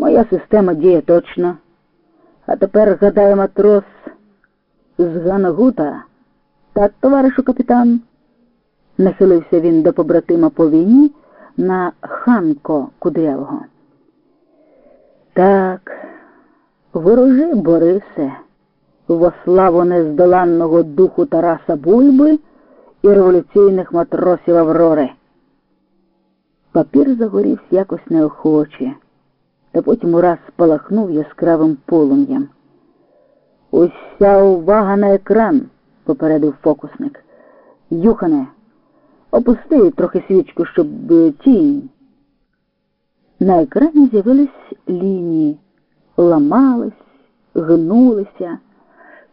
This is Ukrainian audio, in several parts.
Моя система діє точно. А тепер гадає матрос з Ганагута. Так, товаришу капітан, нахилився він до побратима по війні на Ханко Кудрявого. Так, ворожи, Борисе, во славу нездоланного духу Тараса Бульби і революційних матросів Аврори. Папір загорівся якось неохоче, та потім ураз спалахнув яскравим полум'ям. Уся увага на екран, попередив фокусник. Юхане, опусти трохи свічку, щоб е, тінь. На екрані з'явились лінії, ламались, гнулися,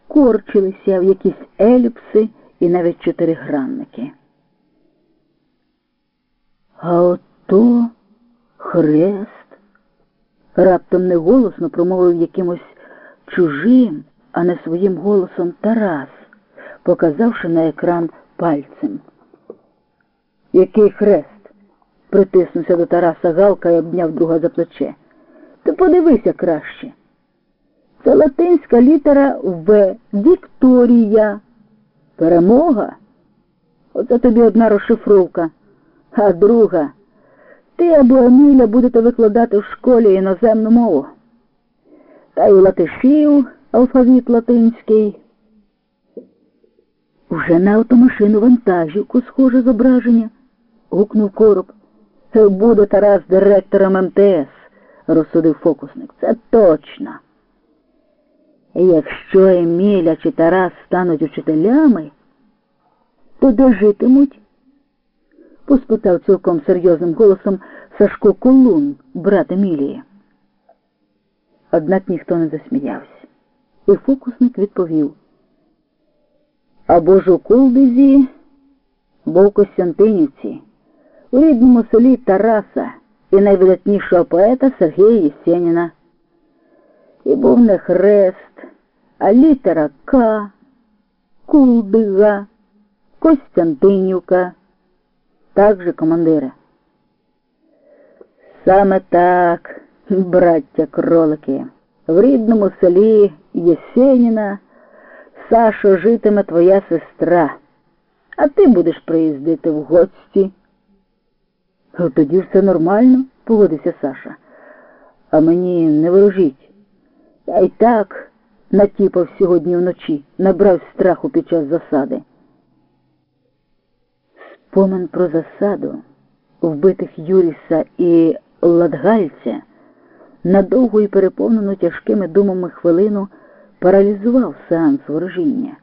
корчилися в якісь еліпси і навіть чотиригранники. А ото хрест раптом неголосно промовив якимось чужим, а не своїм голосом Тарас, показавши на екран пальцем. Який хрест? притиснувся до Тараса Галка і обняв друга за плече. Ти подивися краще. Це латинська літера В. Вікторія. Перемога? Оце тобі одна розшифровка. А друга, ти або Еміля будете викладати в школі іноземну мову. Та й у латишів алфавіт латинський. Уже на автомашину вантажівку схоже зображення, гукнув короб. Буде Тарас директором МТС, розсудив фокусник. Це точно. Якщо Еміля чи Тарас стануть учителями, то де житимуть? Поспитав цілком серйозним голосом Сашко Колун, брат Емілії. Однак ніхто не засміявся, і фокусник відповів або ж у Кулдизі, або в Костянтинівці, у рідному селі Тараса і найвидатнішого поета Сергія Єсеніна. І був не хрест, а літера К, Кулдига, Костянтинівка. Так же, командире? Саме так, браття кролики, в рідному селі Єсеніна Сашо житиме твоя сестра, а ти будеш приїздити в гості. Тоді все нормально, погодився Саша. А мені не ворожіть. Я й так натіпав сьогодні вночі, набрав страху під час засади. Спомин про засаду, вбитих Юріса і Ладгальця, надовго і переповнену тяжкими думами хвилину паралізував сеанс ворожіння.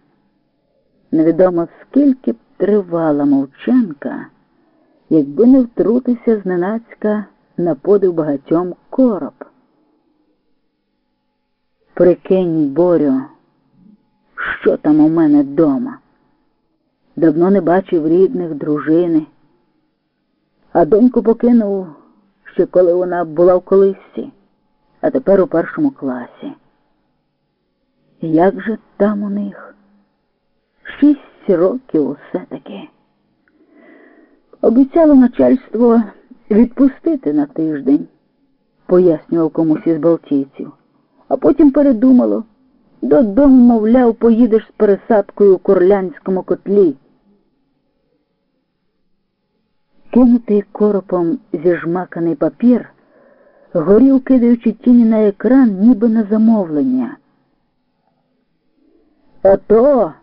Невідомо скільки б тривала мовчанка, якби не втрутився зненацька на подив багатьом короб. Прикинь, Борю, що там у мене вдома? Давно не бачив рідних, дружини, а доньку покинув ще коли вона була в колисці, а тепер у першому класі. Як же там у них? Шість років усе таки. Обіцяло начальство відпустити на тиждень, пояснював комусь із балтійців, а потім передумало. Додому, мовляв, поїдеш з пересадкою у корлянському котлі. Кинутий коропом зіжмаканий папір горів, кидаючи тіні на екран, ніби на замовлення. Ото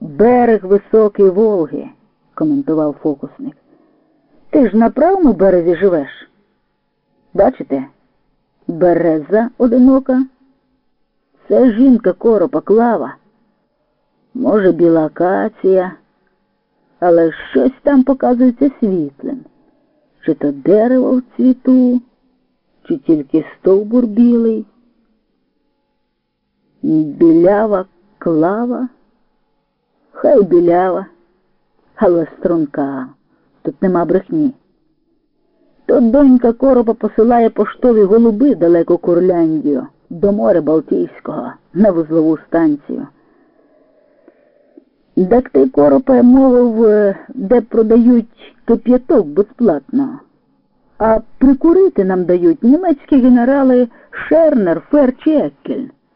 берег високий Волги, коментував фокусник. Ти ж на правому березі живеш? Бачите? Береза одинока. Це жінка коропа клава. Може, біла акація, але щось там показується світлим. Чи то дерево в цвіту, чи тільки стовбур білий, білява клава, хай білява, але струнка, тут нема брехні. То донька короба посилає поштові голуби далеко Курляндію, до моря Балтійського, на вузлову станцію. Так ти коропа мовив, де продають кип'яток безплатно. А прикурити нам дають німецькі генерали Шернер, Ферч і Еккель.